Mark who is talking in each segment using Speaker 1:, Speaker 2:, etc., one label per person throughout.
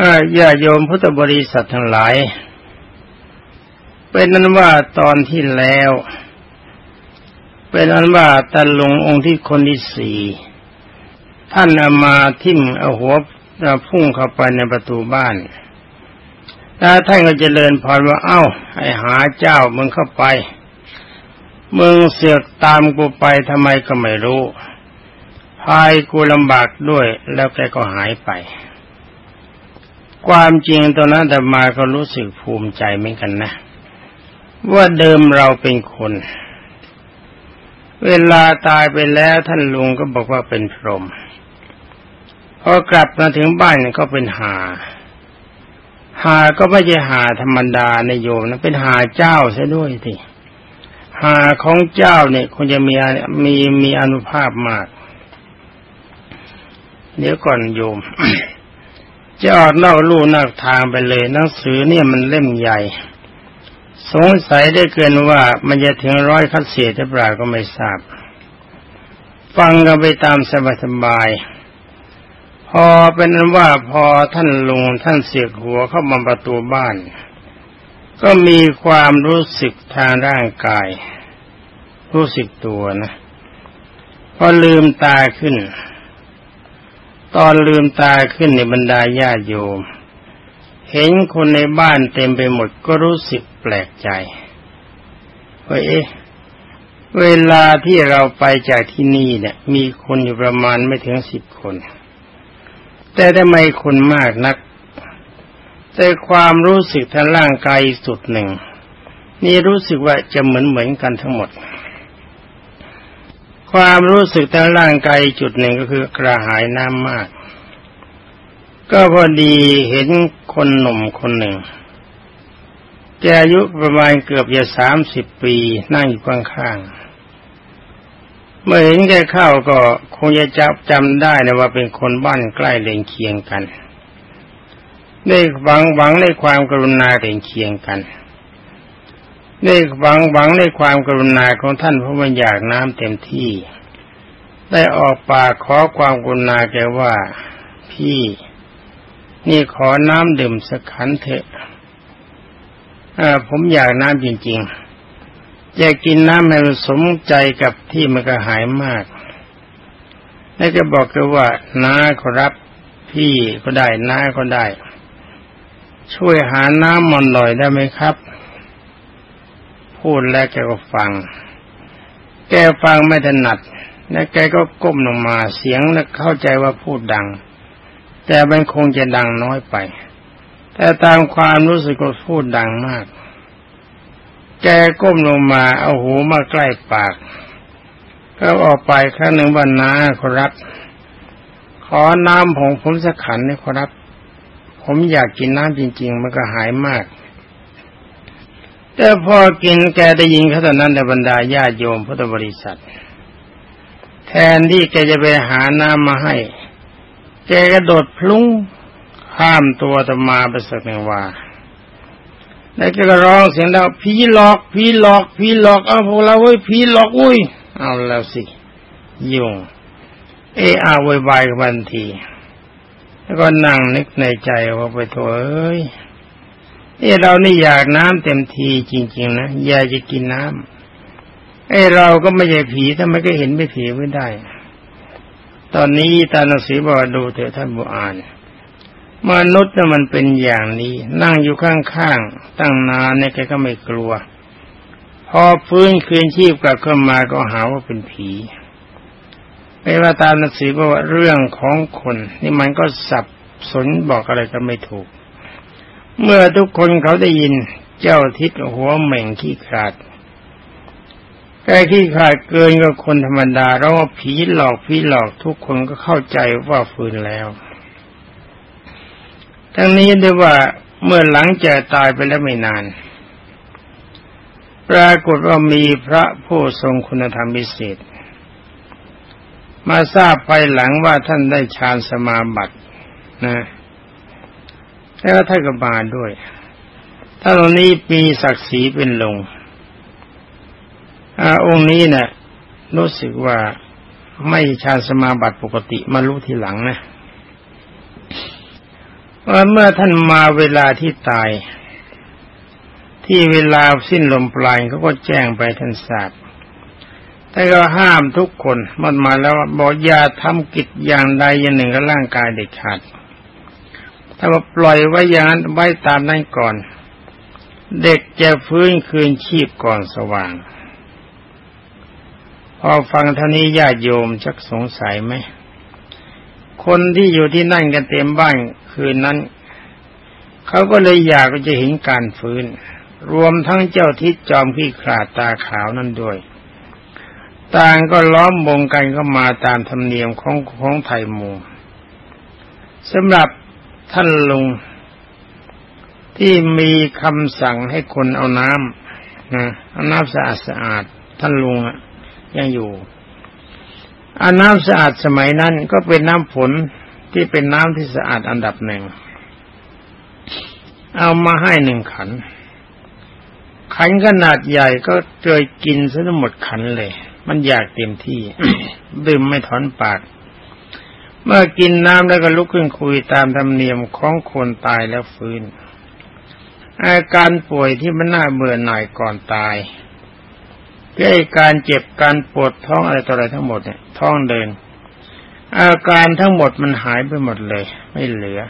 Speaker 1: อ่าญาโยมพุทธบริษัททั้งหลาย เป็นนั้นว่าตอนที่แล้ว เป็นนั้นว่าตาลงองค์ที่คนที่สี่ท่านเอามาทิ่มเอาหัวพุ่งเข้าไปในประตูบ้านแล้วท่านก็จเจริญพรว่าเอ้าไอ้หาเจ้ามึงเข้าไปมึงเสือกตามกูไปทำไมก็ไม่รู้พายกูลำบากด้วยแล้วแกก็หายไป ความจริงตอนนั้นแต่มาก็รู้สึกภูมิใจเหมือนกันนะ ว่าเดิมเราเป็นคน เวลาตายไปแล้วท่านลุงก็บอกว่าเป็นพรหมพอกลับมาถึงบ้านก็เป็นหา หาก็ไม่ใช่หาธรรมดาในโยมนะเป็นหาเจ้าซะด้วยทีหาของเจ้าเนี่ยคงจะมีมีมีอนุภาพมาก เดี๋ยวก่อนโยม จะออกนอกลู่นอกทางไปเลยหนังสือเนี่ยมันเล่มใหญ่ สงสัยได้เกินว่ามันจะถึงร้อยคัดเสียหรือเปล่าก็ไม่ทราบ ฟังกันไปตามสบายๆพอเป็นนั้นว่าพอท่านลุงท่านเสียหัวเข้ามาประตูบ้าน ก็มีความรู้สึกทางร่างกาย รู้สึกตัวนะพอลืมตาขึ้น ตอนลืมตาขึ้นในบรรดาญาโยม เห็นคนในบ้านเต็มไปหมดก็รู้สึกแปลกใจว่าเอ๊ะเวลาที่เราไปจากที่นี่เนี่ย มีคนอยู่ประมาณไม่ถึงสิบคน แต่ทำไมคนมากนัก แต่ความรู้สึกทางร่างกายสุดหนึ่ง นี่รู้สึกว่าจะเหมือนเหมือนกันทั้งหมด ความรู้สึกทางร่างกายจุดหนึ่งก็คือกระหายน้ำมาก ก็พอดีเห็นคนหนุ่มคนหนึ่งแกอายุประมาณเกือบจะสามสิบปี นั่งอยู่ข้างๆ เมื่อเห็นแกเข้าก็คงจะจับจำได้นะว่าเป็นคนบ้านใกล้เลียงเคียงกัน ได้หวังหวังในความกรุณาเรียงเคียงกัน ได้หวังหวังในความกรุณาของท่านเพราะมันอยากน้ำเต็มที่ ได้ออกปากขอความกรุณาแกว่าพี่นี่ขอน้ำดื่มสักขันเถอะผมอยากน้ำจริงๆอยากกินน้ำให้มันสมใจกับที่มันก็หายมากแล้วก็บอกกันว่าน้าขอรับพี่ก็ได้น้าก็ได้ ช่วยหาน้ำมันหน่อยได้ไหมครับ พูดแล้วแกก็ฟัง แกฟังไม่ถนัด แล้วแกก็ก้มลงมาเสียงแล้วเข้าใจว่าพูดดัง แต่มันคงจะดังน้อยไป แต่ตามความรู้สึกก็พูดดังมาก แกก้มลงมาเอาหูมาใกล้ปาก ก็ออกไปครั้งหนึ่งวันนาขอรับ ขอน้ำของผมสักขันนี่ขอรับ ผมอยากกินน้ำจริง ๆ มันก็หายมาก แต่พอกินแกได้ยินเขาตอนนั้นในบรรดาญาโยมพุทธบริษัท แทนที่แกจะไปหาน้ำมาให้ แกกระโดดพลุ้งข้ามตัวตมาไปสักหนึ่งว่าแล้วแกก็ร้องเสียงดังผีหลอกผีหลอกผีหลอกเอาพวกเราเว้ยผีหลอกอุ้ยเอาแล้วสิยุ่งเออาวยบายกันทันที แล้วก็นั่งนึกในใจว่าไปโถเอ้ย นี่เรานี่อยากน้ำเต็มทีจริง ๆ นะอยากจะกินน้ำไอ้เราก็ไม่ใช่ผีทำไมก็เห็นไม่ผีไม่ได้ ตอนนี้ตาหนังสือบอกดูเถอะท่านบุอานมนุษย์น่ะมันเป็นอย่างนี้ นั่งอยู่ข้างๆตั้งนานเนี่ยแกก็ไม่กลัว พอฟื้นคืนชีพกลับขึ้นมาก็หาว่าเป็นผีไม่ว่าตามหนังสือบอกว่าเรื่องของคน นี่มันก็สับสนบอกอะไรก็ไม่ถูก เมื่อทุกคนเขาได้ยินเจ้าทิศหัวเหม่งขี้ขาดแกขี้ขาดเกินกว่าคนธรรมดาเราว่าผีหลอกผีหลอกทุกคนก็เข้าใจว่าฟื้นแล้ว ทั้งนี้ด้วยว่าเมื่อหลังจากตายไปแล้วไม่นาน ปรากฏว่ามีพระผู้ทรงคุณธรรมพิเศษ มาทราบภายหลังว่าท่านได้ฌานสมาบัตินะ แล้วท่านก็มาด้วยท่านองนี้มีศักดิ์ศรีเป็นลงอาองค์นี้เนะี่ยรู้สึกว่าไม่ฌานสมาบัติปกติมารู้ทีหลังนะว่าเมื่อท่านมาเวลาที่ตาย ที่เวลาสิ้นลมปราณเขาก็แจ้งไปท่านทราบแต่ก็ห้ามทุกคนมันมาแล้วบอกอย่าทำกิจอย่างใดอย่างหนึ่งกับร่างกายเด็ดขาด ถ้าว่าปล่อยไว้อย่างนั้นไว้ตามนั้นก่อน เด็กจะฟื้นคืนชีพก่อนสว่าง พอฟังท่านี้ญาติโยมชักสงสัยไหม คนที่อยู่ที่นั่นกันเต็มบ้านคืนนั้น เขาก็เลยอยากจะเห็นการฟื้น รวมทั้งเจ้าทิศจอมขี้ขาดตาขาวนั่นด้วย ต่างก็ล้อมวงกันเข้ามาตามธรรมเนียมของของไทยมูสำหรับ ท่านลุงที่มีคำสั่งให้คนเอาน้ำนะเอาน้ำสะอาดสะอาด ท่านลุงยังอยู่อาน้ำสะอาดสมัยนั้นก็เป็นน้ำฝนที่เป็นน้ำที่สะอาดอันดับหนึ่ง เอามาให้หนึ่งขัน ขันขนาดใหญ่ก็เจยกินซะทั้งหมดขันเลย มันอยากเต็มที่ ดื่มไม่ถอนปาก เมื่อกินน้ำแล้วก็ลุกขึ้นคุยตามธรรมเนียมของคนตายแล้วฟื้น อาการป่วยที่มันน่าเบื่อหน่ายก่อนตายเรื่อการเจ็บการปวดท้องอะไรต่ออะไรทั้งหมดเนี่ยท้องเดิน อาการทั้งหมดมันหายไปหมดเลย ไม่เหลือ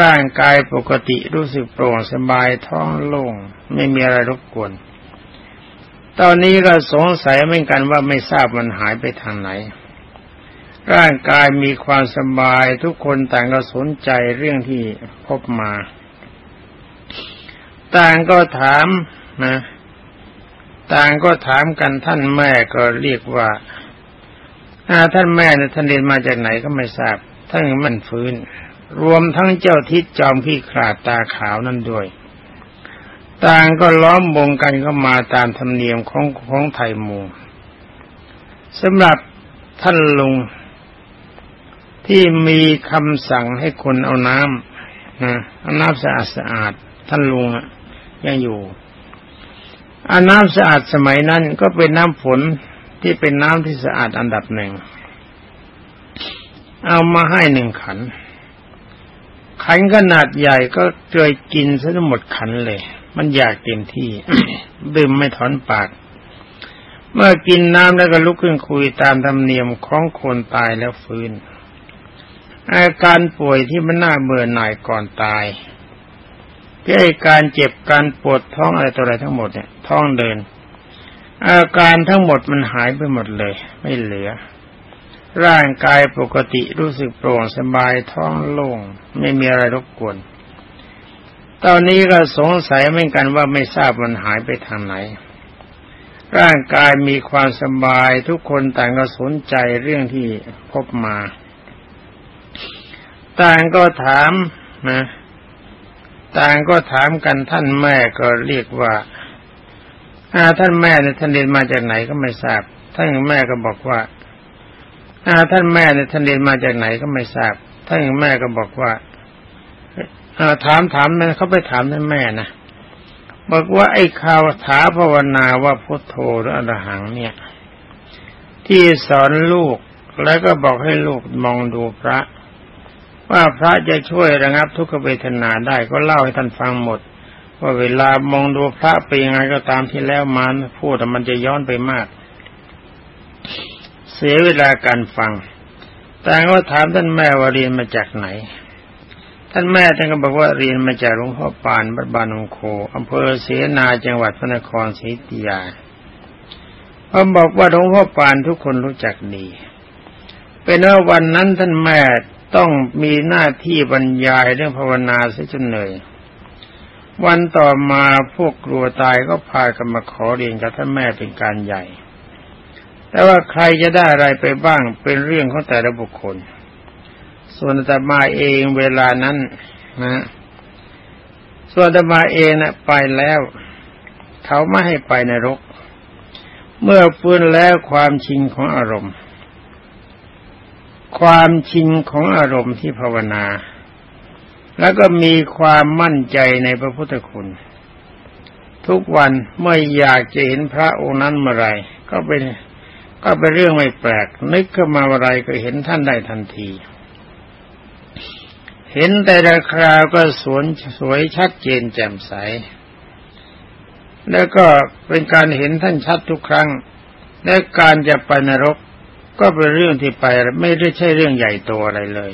Speaker 1: ร่างกายปกติรู้สึกโปร่งสบายท้องโล่งไม่มีอะไรรบกวน ตอนนี้ก็สงสัยเหมือนกันว่าไม่ทราบมันหายไปทางไหน ร่างกายมีความสบายทุกคนต่างก็สนใจเรื่องที่พบมา ต่างก็ถามนะ ต่างก็ถามกันท่านแม่ก็เรียกว่าท่านแม่เนี่ยท่านเรียนมาจากไหนก็ไม่ทราบท่านมันฟื้น รวมทั้งเจ้าทิศจอมขี้ขาดตาขาวนั่นด้วย ต่างก็ล้อมวงกันเข้ามาตามธรรมเนียมของของไทยมูสำหรับท่านลุง ที่มีคำสั่งให้คนเอาน้ำนะเอาน้ำสะอาดสะอาดท่านลุงยังอยู่อาน้ำสะอาดสมัยนั้นก็เป็นน้ำฝนที่เป็นน้ำที่สะอาดอันดับหนึ่ง เอามาให้หนึ่งขัน ขันขนาดใหญ่ก็เจยกินซะทั้งหมดขันเลย มันอยากเต็มที่ดื่มไม่ถอนปาก เมื่อกินน้ำแล้วก็ลุกขึ้นคุยตามธรรมเนียมของคนตายแล้วฟื้น อาการป่วยที่มันน่าเบื่อหน่ายก่อนตายที่อาการเจ็บการปวดท้องอะไรตัวอะไรทั้งหมดเนี่ยท้องเดิน อาการทั้งหมดมันหายไปหมดเลย ไม่เหลือ ร่างกายปกติรู้สึกโปร่งสบายท้องโล่งไม่มีอะไรรบกวน ตอนนี้ก็สงสัยเหมือนกันว่าไม่ทราบมันหายไปทางไหน ร่างกายมีความสบายทุกคนต่างก็สนใจเรื่องที่พบมา ต่างก็ถามนะต่างก็ถามกันท่านแม่ก็เรียกว่าอาท่านแม่เนี่ยท่านเรียนมาจากไหนก็ไม่ทราบท่านแม่ก็บอกว่าอาท่านแม่เนี่ยท่านเรียนมาจากไหนก็ไม่ทราบท่านแม่ก็บอกว่าอาถามถามนั่นเขาไปถามท่านแม่นะบอกว่าไอ้คาวถาภาวนาว่าพุทโธหรืออรหังเนี่ย ที่สอนลูกแล้วก็บอกให้ลูกมองดูพระ ว่าพระจะช่วยระงับทุกขเวทนาได้ก็เล่าให้ท่านฟังหมด ว่าเวลามองดูพระไปยังไงก็ตามที่แล้วมาพูดแต่มันจะย้อนไปมาก เสียเวลาการฟัง แต่ก็ถามท่านแม่ว่าเรียนมาจากไหน ท่านแม่ท่านก็บอกว่าเรียนมาจากหลวงพ่อปานบัดบานองโคอำเภอเสนาจังหวัดพระนครศรีอยุธยาผมบอกว่าหลวงพ่อปานทุกคนรู้จักดีเป็นว่าวันนั้นท่านแม่ ต้องมีหน้าที่บรรยายเรื่องภาวนาเสียจนเหนื่อยวันต่อมาพวกกลัวตายก็พากันมาขอเรียนกับท่านแม่เป็นการใหญ่ แต่ว่าใครจะได้อะไรไปบ้างเป็นเรื่องของแต่ละบุคคล ส่วนแต่มาเองเวลานั้นนะส่วนแต่มาเองนะไปแล้ว เขาไม่ให้ไปในรก เมื่อฟื้นแล้วความชิงของอารมณ์ ความชินของอารมณ์ที่ภาวนา แล้วก็มีความมั่นใจในพระพุทธคุณ ทุกวันเมื่ออยากจะเห็นพระองค์นั้นเมื่อไรก็เป็นก็เป็นเรื่องไม่แปลก นึกขึ้นมาอะไรก็เห็นท่านได้ทันที เห็นแต่ละคราวก็สวนสวยชัดเจนแจ่มใส แล้วก็เป็นการเห็นท่านชัดทุกครั้ง และการจะไปนรก ก็เป็นเรื่องที่ไปไม่ได้ใช่เรื่องใหญ่โตอะไรเลย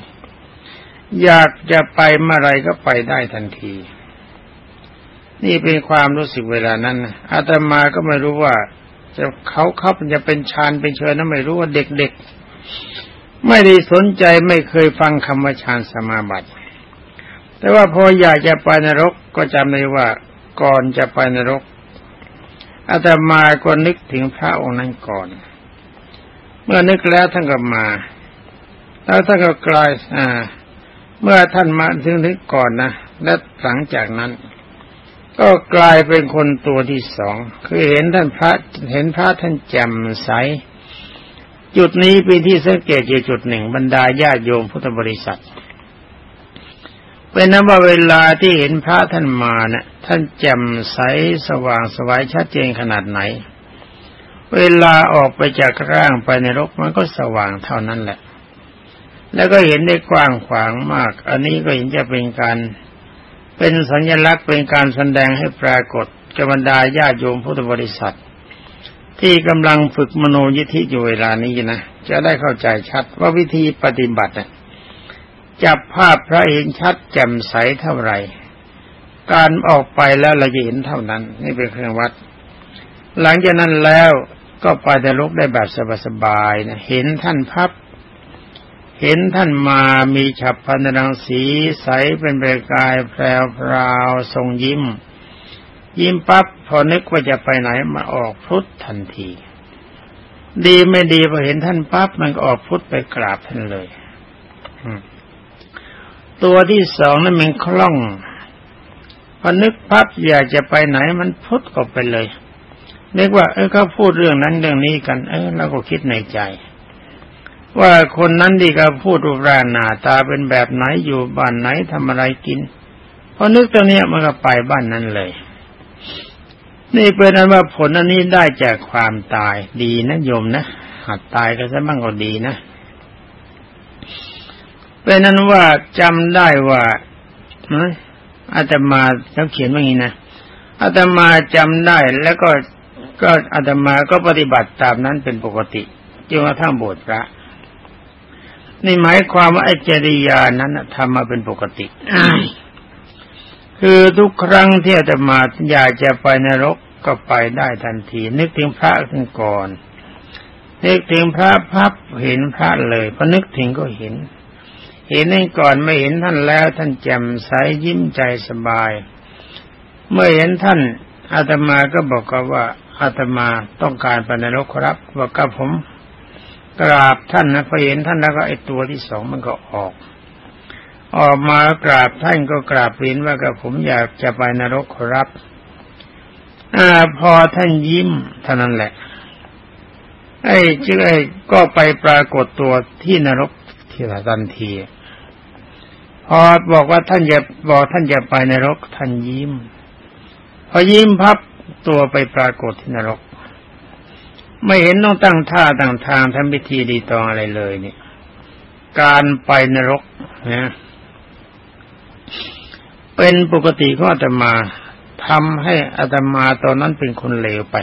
Speaker 1: อยากจะไปเมื่อไรก็ไปได้ทันที นี่เป็นความรู้สึกเวลานั้นอาตมาก็ไม่รู้ว่า จะเขาเขาจะเป็นฌานเป็นเชิญนั้นไม่รู้ว่าเด็กๆ ไม่ได้สนใจไม่เคยฟังคำว่าฌานสมาบัติ แต่ว่าพออยากจะไปนรกก็จำได้ว่าก่อนจะไปนรกอาตมาก็นึกถึงพระองค์นั้นก่อน เมื่อนึกแล้วท่านก็มา แล้วท่านก็กลายอ่า เมื่อท่านมาถึงนึกก่อนนะและหลังจากนั้น ก็กลายเป็นคนตัวที่สองคือเห็นท่านพระเห็นพระท่านแจ่มใสจุดนี้เป็นที่สังเกตอยู่จุดหนึ่งบรรดาญาโยมพุทธบริษัทเป็นนั้นว่าเวลาที่เห็นพระท่านมาเนะ่ยท่านแจ่มใสสว่างสวายชัดเจนขนาดไหน เวลาออกไปจากร่างไปในรกมันก็สว่างเท่านั้นแหละ แล้วก็เห็นได้กว้างขวางมาก อันนี้ก็เห็นจะเป็นการเป็นสัญลักษณ์เป็นการแสดงให้ปรากฏกับบรรดาญาโยมพุทธบริษัท ที่กำลังฝึกมโนยิทธิอยู่เวลานี้นะจะได้เข้าใจชัดว่าวิธีปฏิบัติจับภาพพระเห็นชัดแจ่มใสเท่าไหร่ การออกไปแล้วเราจะเห็นเท่านั้น นี่เป็นเครื่องวัด หลังจากนั้นแล้ว ก็ไปแต่ลุกได้แบบสบายๆนะเห็นท่านพับ เห็นท่านมามีฉับพันรังสีใสเป็นประกายแพรวพราวทรงยิ้ม ยิ้มปั๊บพอนึกว่าจะไปไหนมาออกพุทธทันที ดีไม่ดีพอเห็นท่านปั๊บมันก็ออกพุทธไปกราบท่านเลยตัวที่สองนั้นมันคล่องพอนึกพับอยากจะไปไหนมันพุทธออกไปเลย นึกว่า เออเขาพูดเรื่องนั้นเรื่องนี้กัน เออเราก็คิดในใจ ว่าคนนั้นดีก็พูดรูปร่างหน้าตาเป็นแบบไหนอยู่บ้านไหนทำอะไรกินพอนึกตัวเนี้ยมันก็ไปบ้านนั้นเลย นี่เป็นนั้นว่าผลอันนี้ได้จากความตายดีนะโยมนะหัดตายก็จะบ้างก็ดีนะเป็นนั้นว่าจำได้ว่าอาตมาเขาเขียนว่างี้นะอาตมาจำได้แล้วก็ ก็อาตมาก็ปฏิบัติตามนั้นเป็นปกติจนกระทั่งบวชพระนี่หมายความว่าไอ้จริยานั้นทำมาเป็นปกติคือทุกครั้งที่อาตมาอยากจะไปนรกก็ไปได้ทันที นึกถึงพระขึ้นก่อน นึกถึงพระพับเห็นพระเลยพอนึกถึงก็เห็น เห็นนั่นก่อนไม่เห็นท่านแล้ว ท่านแจ่มใสยิ้มใจสบาย เมื่อเห็นท่านอาตมาก็บอกกับว่า อาตมาต้องการไปนรกครับบอกกับผมกราบท่านนะพอเห็นท่านแล้วก็ไอตัวที่สองมันก็ออก ออกมากราบท่านก็กราบเรียนว่ากับผมอยากจะไปนรกครับอพอท่านยิ้มเท่านั้นแหละ ไอ้เจ้าก็ไปปรากฏตัวที่นรกที่ละทันทีพอบอกว่าท่านจะบอกท่านจะไปนรกท่านยิ้ม พอยิ้มพับ ตัวไปปรากฏที่นรก ไม่เห็นต้องตั้งท่าตั้งทางทำพิธีดีตองอะไรเลยเนี่ย การไปนรกนะเป็นปกติของอาตมาทำให้อาตมาตอนนั้นเป็นคนเลวไป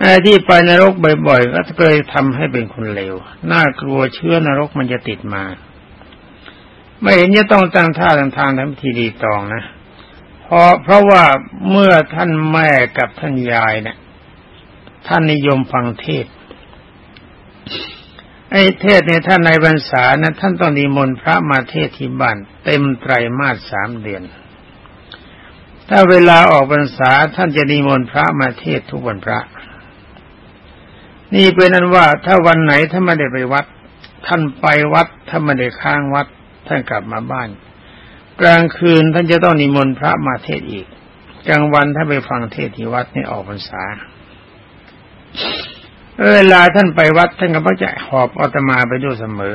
Speaker 1: ไอ้ที่ไปนรกบ่อยๆก็เคยทำให้เป็นคนเลวน่ากลัวเชื้อนรกมันจะติดมา ไม่เห็นจะต้องตั้งท่าตั้งทางทำพิธีดีตองนะ เพราะเพราะว่าเมื่อท่านแม่กับท่านยายเนะี่ยท่านนิยมฟังเทศ ไอ้เทศเนี่ยท่านในบรรษานะท่านต้องนิมนต์พระมาเทศที่บ้านเต็มไตรมาสสามเดือน ถ้าเวลาออกบรรษาท่านจะนิมนต์พระมาเทศทุกวันพระ นี่เป็นนั้นว่าถ้าวันไหนท่านไม่ได้ไปวัด ท่านไปวัดถ้านไม่ได้ค้างวัด ท่านกลับมาบ้าน กลางคืนท่านจะต้องนิมนต์พระมาเทศอีก กลางวันถ้าไปฟังเทศที่วัดนี่ออกพรรษาเวลาท่านไปวัดท่านก็จะหอบอาตมาไปด้วยเสมอ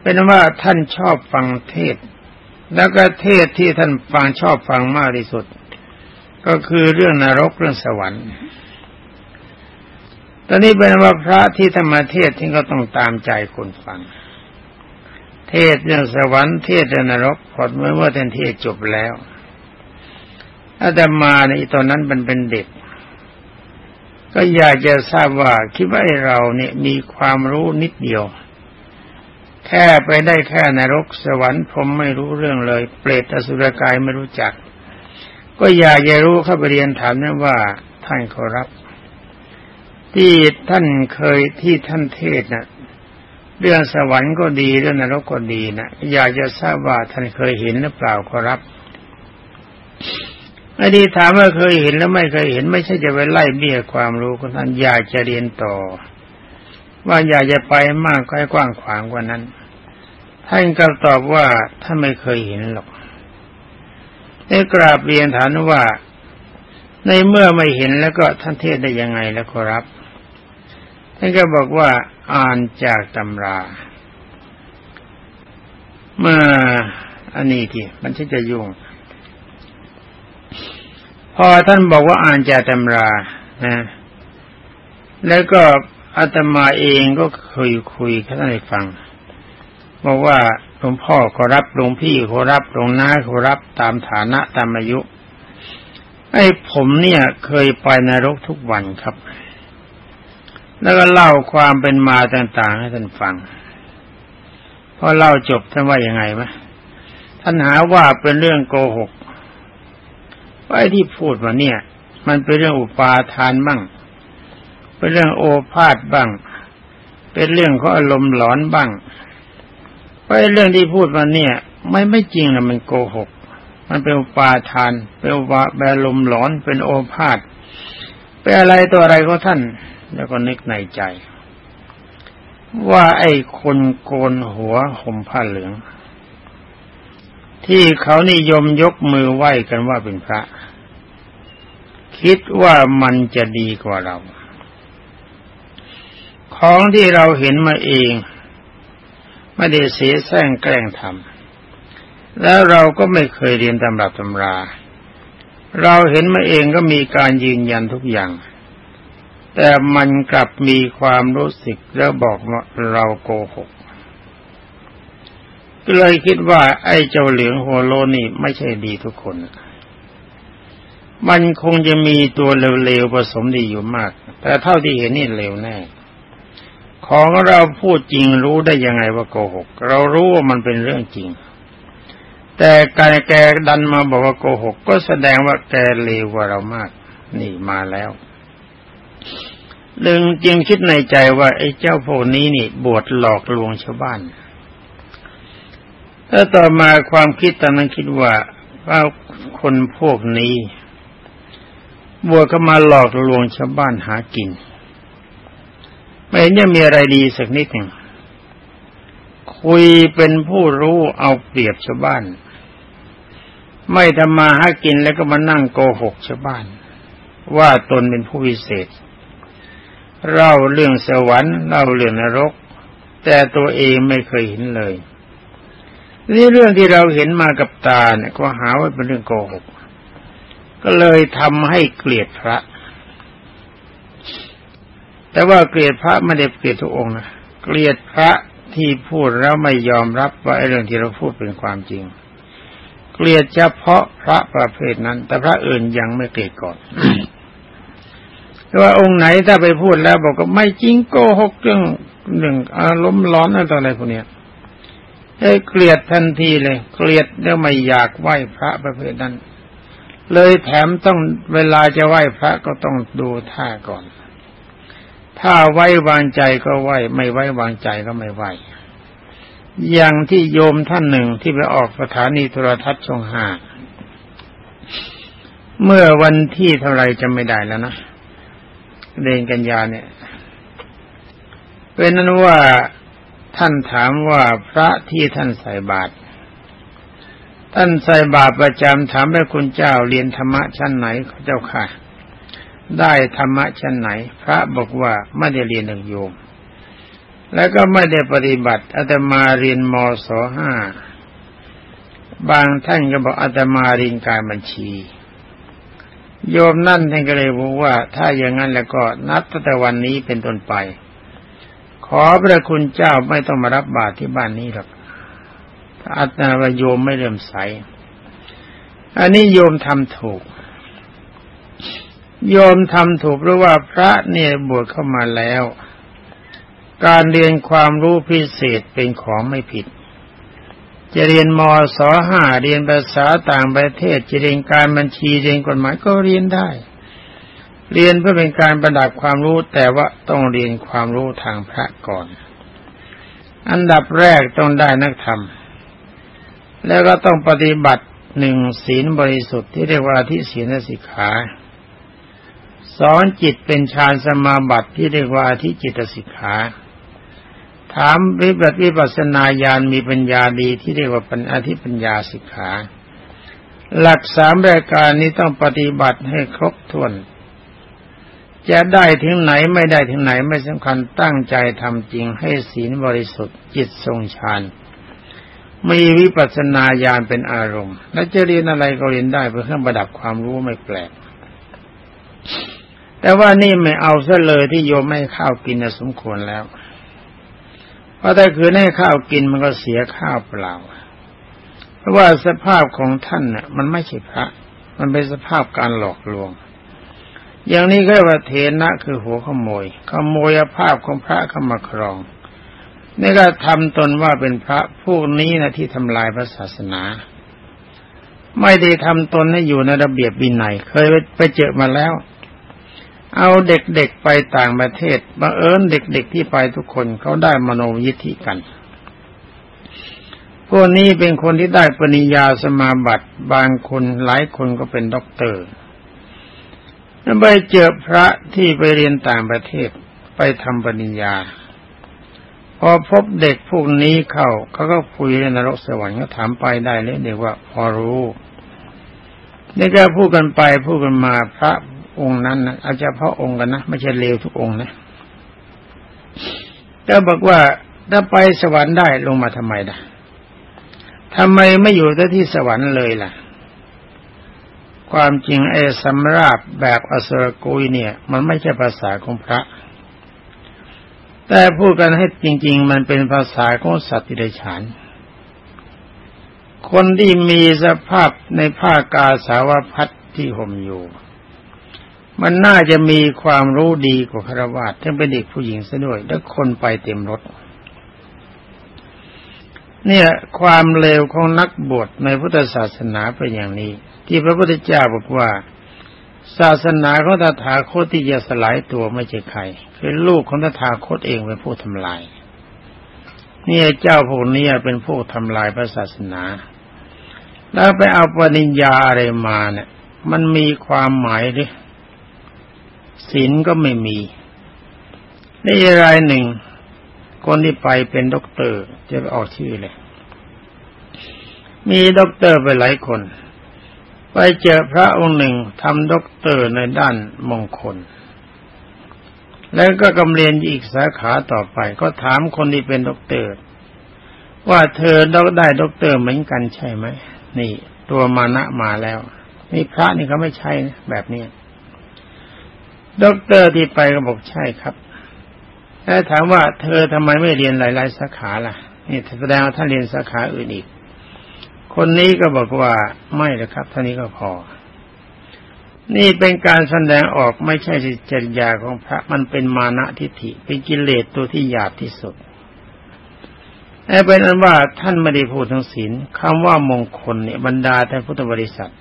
Speaker 1: เป็นว่าท่านชอบฟังเทศ แล้วก็เทศที่ท่านฟังชอบฟังมากที่สุด ก็คือเรื่องนรกเรื่องสวรรค์ ตอนนี้เป็นว่าพระที่ธรรมเทศที่ก็ต้องตามใจคนฟัง เทศเรื่องสวรรค์เทศเรื่องนรกพอเมื่อเมื่อท่านเทศจบแล้วอาตมาในตอนนั้นมันเป็นเด็ก ก็อยากจะทราบว่าคิดว่าเราเนี่ยมีความรู้นิดเดียว แค่ไปได้แค่นรกสวรรค์ผมไม่รู้เรื่องเลย เปรตอสุรกายไม่รู้จัก ก็อยากจะรู้เข้าไปเรียนถามนั้นว่าท่านขอรับ ที่ท่านเคยที่ท่านเทศนะ่ะ เรื่องสวรรค์ก็ดีเรื่องนรกก็ดีนะอยากจะทราบว่าท่านเคยเห็นหรือเปล่าขอรับไอ้ที่ถามว่าเคยเห็นแล้วไม่เคยเห็น ไม่ใช่จะไปไล่เบี้ยความรู้ของท่านอยากจะเรียนต่อ ว่าอยากจะไปมากก็ให้กว้างขวางกว่านั้นท่านก็ตอบว่าท่านไม่เคยเห็นหรอกได้กราบเรียนถามว่า ในเมื่อไม่เห็นแล้วก็ท่านเทศได้ยังไงแล้วขอรับ ท่านก็บอกว่าอ่านจากตำราเมื่ออันนี้ที่มันจะจะยุ่ง พอท่านบอกว่าอ่านจากตำรานะ แล้วก็อาตมาเองก็เคยคุยกับท่านให้ฟังบอกว่าหลวงพ่อขอรับหลวงพี่ขอรับหลวงน้าขอรับตามฐานะตามอายุ ไอ้ผมเนี่ยเคยไปนรกทุกวันครับ แล้วก็เล่าความเป็นมาต่างๆ ให้ท่านฟังพอเล่าจบท่านว่ายังไงไหมท่านหาว่าเป็นเรื่องโกหกไอ้ที่พูดว่าเนี่ย มันเป็นเรื่องอุปาทานบ้าง เป็นเรื่องโอภาษบ้าง เป็นเรื่องของอารมณ์หลอนบ้างไอ้เรื่องที่พูดมาเนี่ย ไม่ไม่จริงนะมันโกหก มันเป็นอุปาทาน เป็นอุปาแบลมหลอนเป็นโอภาษเป็นอะไรตัวอะไรก็ท่าน แล้วก็นึกในใจ ว่าไอ้คนโกนหัวห่มผ้าเหลือง ที่เขานิยมยกมือไหว้กันว่าเป็นพระ คิดว่ามันจะดีกว่าเรา ของที่เราเห็นมาเองไม่ได้เสียแซงแกล้งทำแล้วเราก็ไม่เคยเรียนตำรับตำรา เราเห็นมาเองก็มีการยืนยันทุกอย่าง แต่มันกลับมีความรู้สึกแล้วบอกว่าเราโกหกก็เลยคิดว่า ไอ้เจ้าเหลืองโฮโลนี่ไม่ใช่ดีทุกคน มันคงจะมีตัวเลวๆผสมดีอยู่มาก แต่เท่าที่เห็นนี่เลวแน่ ของเราพูดจริงรู้ได้ยังไงว่าโกหก เรารู้ว่ามันเป็นเรื่องจริง แต่การแกดันมาบอกว่าโกหก ก็แสดงว่าแกเลวกว่าเรามาก นี่มาแล้ว ดึงจึงคิดในใจว่าไอ้เจ้าพวกนี้นี่บวชหลอกลวงชาวบ้านถ้าต่อมาความคิดตอนนั้นคิดว่าว่าคนพวกนี้บวชก็มาหลอกลวงชาวบ้านหากิน ไม่เห็นจะมีอะไรดีสักนิดหนึ่งคุยเป็นผู้รู้เอาเปรียบชาวบ้าน ไม่ทำมาหากินแล้วก็มานั่งโกหกชาวบ้าน ว่าตนเป็นผู้วิเศษ เล่าเรื่องสวรรค์เล่าเรื่องนรก แต่ตัวเองไม่เคยเห็นเลยนี่เรื่องที่เราเห็นมากับตาเนี่ยก็หาว่าเป็นเรื่องโกหก ก็เลยทำให้เกลียดพระ แต่ว่าเกลียดพระไม่ได้เกลียดทุกองค์นะเกลียดพระที่พูดแล้วไม่ยอมรับว่าไอ้เรื่องที่เราพูดเป็นความจริง เกลียดเฉพาะพระประเภทนั้น แต่พระอื่นยังไม่เกลียดก่อน ว่าองค์ไหนถ้าไปพูดแล้วบอกว่าไม่จริงโกหกเรื่องหนึ่งอารมณ์ร้อนอะไรต่ออะไรพวกนี้ให้เกลียดทันทีเลย เกลียดแล้วไม่อยากไหว้พระประเภทนั้น เลยแถมต้องเวลาจะไหว้พระก็ต้องดูท่าก่อน ถ้าไว้วางใจก็ไหว้ ไม่ไว้วางใจก็ไม่ไหว้ อย่างที่โยมท่านหนึ่งที่ไปออกสถานีโทรทัศน์ช่องห้าเมื่อวันที่เท่าไรจะไม่ได้แล้วนะ เดือนกันยาเนี่ยเป็นนั้นว่าท่านถามว่าพระที่ท่านใส่บาตรท่านใส่บาตรประจำถามให้คุณเจ้าเรียนธรรมะชั้นไหนเจ้าค่ะ ได้ธรรมะชั้นไหน พระบอกว่าไม่ได้เรียนหนึ่งโยม แล้วก็ไม่ได้ปฏิบัติอาตมาเรียนมศห้าบางท่านก็บอกอาตมาเรียนการบัญชี โยมนั่นท่านก็เลยบอกว่า ถ้าอย่างนั้นแล้วก็นับตั้งแต่วันนี้เป็นต้นไป ขอพระคุณเจ้าไม่ต้องมารับบาตรที่บ้านนี้หรอกอัตนาวโยมไม่เลื่มใส อันนี้โยมทำถูก โยมทำถูกเพราะว่าพระเนี่ยบวชเข้ามาแล้ว การเรียนความรู้พิเศษเป็นของไม่ผิด จะเรียนมศห้าเรียนภาษาต่างประเทศจะเรียนการบัญชีเรียนกฎหมายก็เรียนได้ เรียนเพื่อเป็นการประดับความรู้แต่ว่าต้องเรียนความรู้ทางพระก่อน อันดับแรกต้องได้นักธรรม แล้วก็ต้องปฏิบัติหนึ่งศีลบริสุทธิ์ที่เรียกว่าที่ศีลสิกขาสอนจิตเป็นฌานสมาบัติที่เรียกว่าที่จิตสิกขา ถามวิบัติวิปัสนาญาณมีปัญญาดีที่เรียกว่าปัญอธิปัญญาสิกขา หลักสามรายการนี้ต้องปฏิบัติให้ครบถ้วน จะได้ถึงไหนไม่ได้ถึงไหนไม่สำคัญตั้งใจทำจริงให้ศีลบริสุทธิ์จิตทรงฌานมีวิปัสนาญาณเป็นอารมณ์ และจะเรียนอะไรก็เรียนได้เพื่อเครื่องประดับความรู้ไม่แปลก แต่ว่านี่ไม่เอาซะเลยที่โยมไม่ข้าวกินสมควรแล้ว ราะถ้าคือให้ข้าวกินมันก็เสียข้าวเปล่า เพราะว่าสภาพของท่านน่ะ มันไม่ใช่พระ มันเป็นสภาพการหลอกลวง อย่างนี้ก็ว่าเทนะคือหัวขโมย ขโมยภาพของพระเข้ามาครอง นี่ก็ทำตนว่าเป็นพระพวกนี้นะที่ทำลายพระศาสนา ไม่ได้ทำตนให้อยู่ในระเบียบบินัย เคยไปเจอมาแล้ว เอาเด็กๆไปต่างประเทศบังเอิญเด็กๆที่ไปทุกคนเขาได้มโนยิทธิกัน พวกนี้เป็นคนที่ได้ปริญญาสมาบัติบางคนหลายคนก็เป็นด็อกเตอร์ไปเจอพระที่ไปเรียนต่างประเทศไปทำปริญญา พอพบเด็กพวกนี้เข้าเขาก็คุยเรื่องนรกสวรรค์ก็ถามไปได้เลยเด็กว่าพอรู้นี่ก็พูดกันไปพูดกันมาพระ องค์นั้นนะอาจจะพระองค์กันนะไม่ใช่เลวทุกองค์นะก็บอกว่าถ้าไปสวรรค์ได้ลงมาทำไมล่ะทำไมไม่อยู่ที่สวรรค์เลยล่ะ ความจริงไอ้สำราบแบบอสรกุยเนี่ย มันไม่ใช่ภาษาของพระ แต่พูดกันให้จริง ๆ มันเป็นภาษาของสัตว์ด้ฉานคนที่มีสภาพในผ้ากาสาวพัดที่ห่มอยู่ มันน่าจะมีความรู้ดีกว่าคารวะทั้งเป็นเด็กผู้หญิงซะด้วย และคนไปเต็มรถ เนี่ยความเลวของนักบวชในพุทธศาสนาเป็นอย่างนี้ ที่พระพุทธเจ้าบอกว่า ศาสนาของตถาคตที่จะสลายตัวไม่ใช่ใครคือลูกของตถาคตเองเป็นผู้ทำลาย เนี่ยเจ้าพวกนี้เป็นผู้ทำลายพระศาสนา แล้วไปเอาปริญญาอะไรมาเนี่ย มันมีความหมายดิ ศีลก็ไม่มีนี่รายหนึ่ง คนที่ไปเป็นด็อกเตอร์จะไปออกชื่อเลย มีด็อกเตอร์ไปหลายคน ไปเจอพระองค์หนึ่งทำด็อกเตอร์ในด้านมงคล แล้วก็กำเรียนอีกสาขาต่อไป ก็ถามคนที่เป็นด็อกเตอร์ ว่าเธอได้ด็อกเตอร์เหมือนกันใช่ไหมนี่ ตัวมานะมาแล้ว นี่พระนี่เขาไม่ใช่นะแบบนี้ ด็อกเตอร์ที่ไปก็บอกใช่ครับแล้วถามว่าเธอทำไมไม่เรียนหลาย ๆสาขาล่ะนี่แสดงว่าท่านเรียนสาขาอื่นอีก คนนี้ก็บอกว่าไม่เลยครับท่านี้ก็พอ นี่เป็นการแสดงออกไม่ใช่จริยาของพระ มันเป็นมานะทิฏฐิเป็นกิเลสตัวที่หยาบที่สุดแต่เป็นอันว่าท่านไม่ได้พูดทั้งศีลคำว่ามงคลเนี่ยบรรดาท่านพุทธบริษัท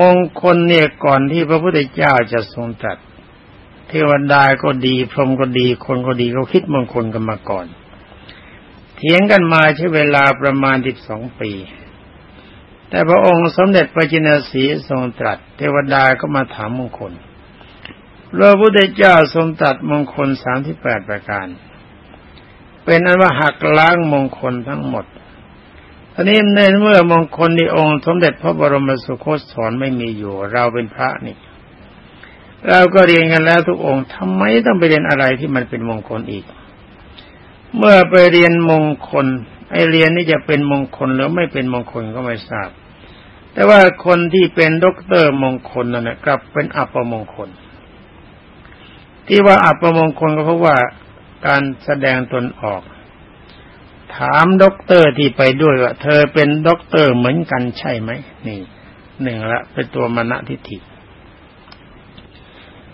Speaker 1: มงคลเนี่ยก่อนที่พระพุทธเจ้าจะทรงตรัสเทวดาก็ดีพรหมก็ดีคนก็ดีเขาคิดมงคลกันมาก่อน เถียงกันมาใช้เวลาประมาณสิบสองปี แต่พระองค์สมเด็จพระจินสีทรงตรัส เทวดาก็มาถามมงคลพระพุทธเจ้าทรงตรัสมงคลสามที่แปดประการ เป็นอันว่าหักล้างมงคลทั้งหมด ทีนี้ในเมื่อมงคลในองค์สมเด็จพระบรมสุคตสอนไม่มีอยู่ เราเป็นพระนี่เราก็เรียนกันแล้วทุกองค์ทำไมต้องไปเรียนอะไรที่มันเป็นมงคลอีก เมื่อไปเรียนมงคล ไอ้เรียนนี่จะเป็นมงคลหรือไม่เป็นมงคลก็ไม่ทราบ แต่ว่าคนที่เป็นด็อกเตอร์มงคลนั่นนะกลับเป็นอัปมงคล ที่ว่าอัปมงคลก็เพราะว่าการแสดงตนออก ถามด็อกเตอร์ที่ไปด้วยว่าเธอเป็นด็อกเตอร์เหมือนกันใช่ไหมนี่หนึ่งละเป็นตัวมานะทิฐิ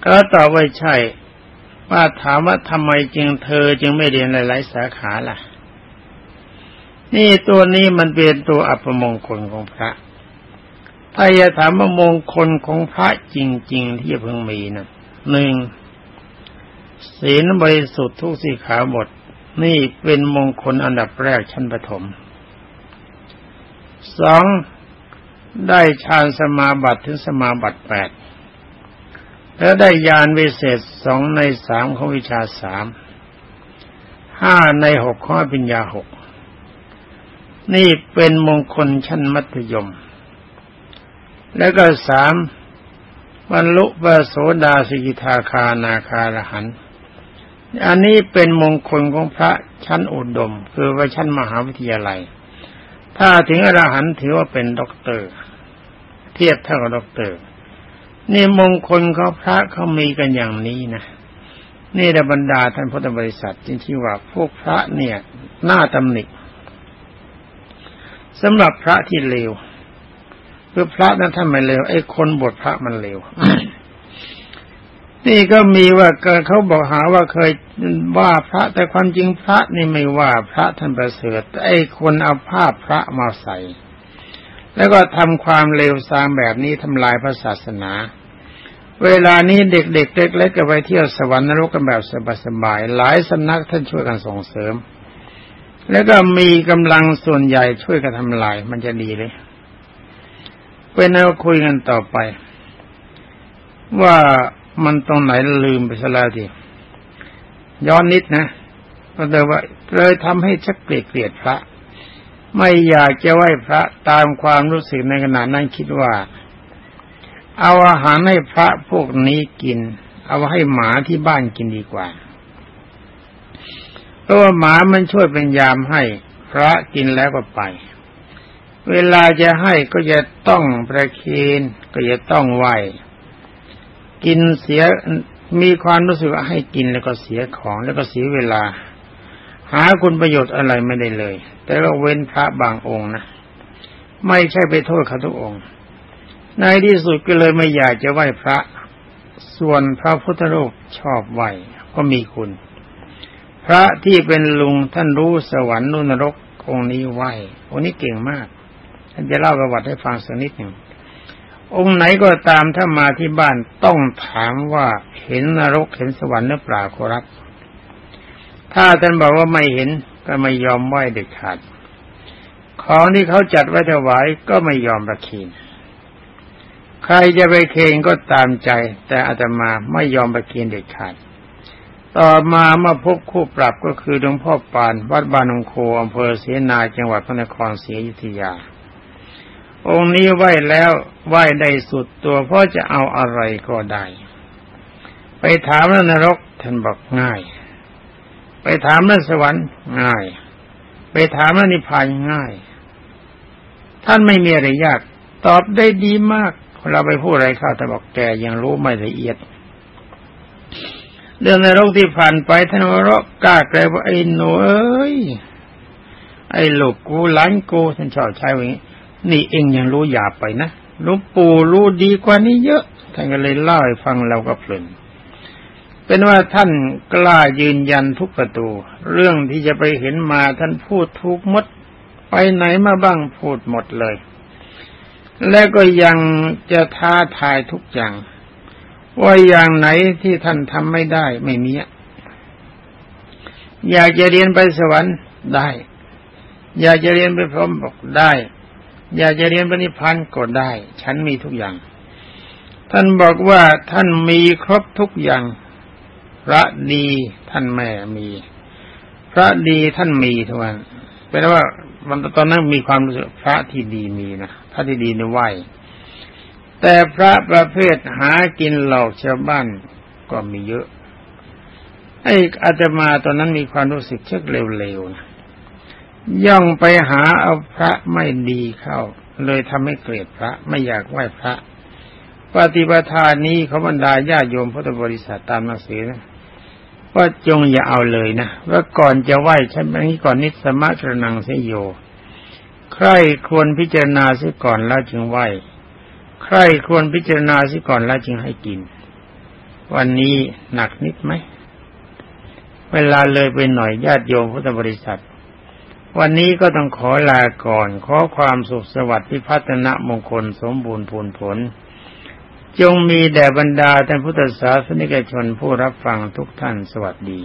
Speaker 1: ก็ตอบว่าใช่ ว่าถามว่าทำไมจึงเธอจึงไม่เรียนหลาย ๆ สาขาล่ะ นี่ตัวนี้มันเป็นตัวอัปมงคลของพระถ้าจะถามว่ามงคลของพระจริง ๆ ที่เพิ่งมีนะหนึ่งศีลบริสุทธิ์ทุกสี่ขาบท นี่เป็นมงคลอันดับแรกชั้นปฐมสองได้ฌานสมาบัติถึงสมาบัติแปดแล้วได้ยานวิเศษสองในสามของวิชาสามห้าในหกข้อปัญญาหกนี่เป็นมงคลชั้นมัธยม แล้วก็สามบรรลุพระโสดาสกิทาคาอนาคาอรหันต์ อันนี้เป็นมงคลของพระชั้นอุดม คือว่าชั้นมหาวิทยาลัย ถ้าถึงอรหันต์ถือว่าเป็นด็อกเตอร์ เทียบเท่ากับด็อกเตอร์ นี่มงคลเขาพระเขามีกันอย่างนี้นะนี่ระบรรดาท่านพุทธบริษัทจริงๆว่าพวกพระเนี่ยหน้าตำหนิสำหรับพระที่เลวคือพระนั้นท่านไม่เลวไอ้คนบวชพระมันเลว นี่ก็มีว่าเขาบอกหาว่าเคยว่าพระแต่ความจริงพระนี่ไม่ว่าพระท่านประเสริฐไอ้คนเอาภาพพระมาใส่ แล้วก็ทำความเลวทรามแบบนี้ทำลายพระศาสนา เวลานี้เด็กๆเล็กๆก็ไปเที่ยวสวรรค์นรกกันแบบสบายๆหลายสำนักท่านช่วยกันส่งเสริม แล้วก็มีกำลังส่วนใหญ่ช่วยกันทำลายมันจะดีเลยเป็นเราคุยกันต่อไป ว่า มันตรงไหนลืมไปซะแล้วทีย้อนนิดนะก็เลยว่าเลยทำให้ชักเกลียดเกลียดพระ ไม่อยากจะไหว้พระตามความรู้สึกในขณะนั้นคิดว่า เอาอาหารให้พระพวกนี้กิน เอาให้หมาที่บ้านกินดีกว่าเพราะว่าหมามันช่วยเป็นยามให้พระกินแล้วก็ไป เวลาจะให้ก็จะต้องประเคนก็จะต้องไหว กินเสียมีความรู้สึกว่าให้กินแล้วก็เสียของแล้วก็เสียเวลา หาคุณประโยชน์อะไรไม่ได้เลย แต่ก็เว้นพระบางองค์นะไม่ใช่ไปโทษเขาทุกองค์ในที่สุดก็เลยไม่อยากจะไหว้พระ ส่วนพระพุทธรูปชอบไหว้ก็มีคุณ พระที่เป็นลุงท่านรู้สวรรค์นุนรกองค์นี้ไหว้องค์นี้เก่งมาก ท่านจะเล่าประวัติให้ฟังสักนิดหนึ่ง องค์ไหนก็ตามถ้ามาที่บ้านต้องถามว่าเห็นนรกเห็นสวรรค์หรือเปล่าครับ ถ้าท่านบอกว่าไม่เห็นก็ไม่ยอมไหว้เด็ดขาด ของที่เขาจัดไว้ถวายก็ไม่ยอมประเคนใครจะไปเคนก็ตามใจ แต่อาตมาไม่ยอมประเคนเด็ดขาด ต่อมามื่อพบคู่ปรับก็คือหลวงพ่อปาน วัดบานองโคอำเภอเสนาจังหวัดพระนครศรีอยุธยา องค์นี้ไหวแล้วไหวได้สุดตัวเพราะจะเอาอะไรก็ได้ ไปถามแล้วนรกท่านบอกง่าย ไปถามแล้วสวรรค์ง่าย ไปถามแล้วนิพพานง่าย ท่านไม่มีอะไรยากตอบได้ดีมากเราไปพูดอะไรข้าแต่บอกแกยังรู้ไม่ละเอียด เรื่องนรกที่ผ่านไปท่านนรกกล้าแกลว่าไอ้หนูเอ้ยไอ้ลูกกูหลานกูท่านชอบใช้อย่างนี้ นี่เองยังรู้หยาบไปนะหลวงปู่รู้ดีกว่านี้เยอะท่านก็เลยเล่าให้ฟังเราก็เพลินเป็นว่าท่านกล้ายืนยันทุกประตู เรื่องที่จะไปเห็นมาท่านพูดทุกมด ไปไหนมาบ้างพูดหมดเลย และก็ยังจะท้าทายทุกอย่าง ว่าอย่างไหนที่ท่านทำไม่ได้ไม่มีอยากจะเรียนไปสวรรค์ได้ อยากจะเรียนไปพรหมบอกได้ อยากจะเรียนปณิพันธ์ก็ได้ ฉันมีทุกอย่าง ท่านบอกว่าท่านมีครบทุกอย่าง พระดีท่านแม่มี พระดีท่านมีทุกวันแปลว่ามันตอนนั้นมีความรู้สึกพระที่ดีมีนะพระที่ดีในไหวแต่พระประเภทหากินเหลอกชาวบ้านก็มีเยอะไอ้อาตมาตอนนั้นมีความรู้สึกเช็คเร็วๆนะ ย่องไปหาเอาพระไม่ดีเข้า เลยทำให้เกลียดพระไม่อยากไหว้พระ ปฏิปทานนี้เขาบรรดาญาโยมพุทธบริษัทตามหนังสือว่าจงอย่าเอาเลยนะว่าก่อนจะไหว้ฉันนี้ก่อนนิสมะตรนังเสยโย ใครควรพิจารณาเสียก่อนแล้วจึงไหว้ใครควรพิจารณาเสียก่อนแล้วจึงให้กิน วันนี้หนักนิดไหมเวลาเลยไปหน่อยญาติโยมพุทธบริษัท วันนี้ก็ต้องขอลาก่อน ขอความสุขสวัสดิ์พิพัฒนมงคลสมบูรณ์ผลผล จงมีแด่บรรดาท่านพุทธศาสนิกชนผู้รับฟังทุกท่านสวัสดี